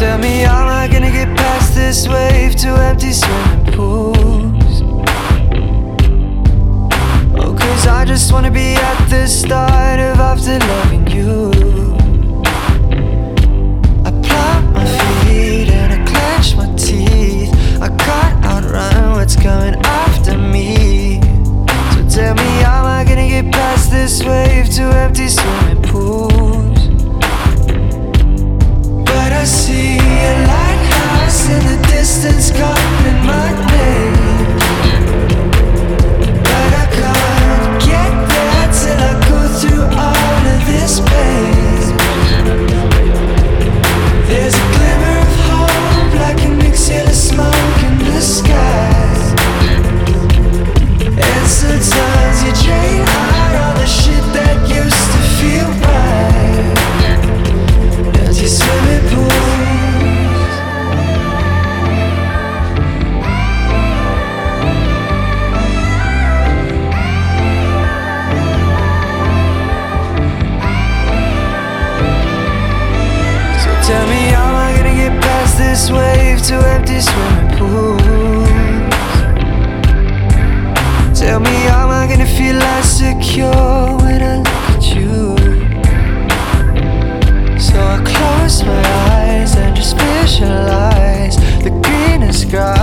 me, how am I gonna get past this wave to empty swimming pools? Oh, cause I just wanna be at the start of after loving you. I plant my feet and I clench my teeth. I can't outrun what's coming after me. So tell me, am I gonna get past this wave swimming pools. Tell me, am I gonna feel less secure when I look at you? So I close my eyes and just visualize the greenest sky.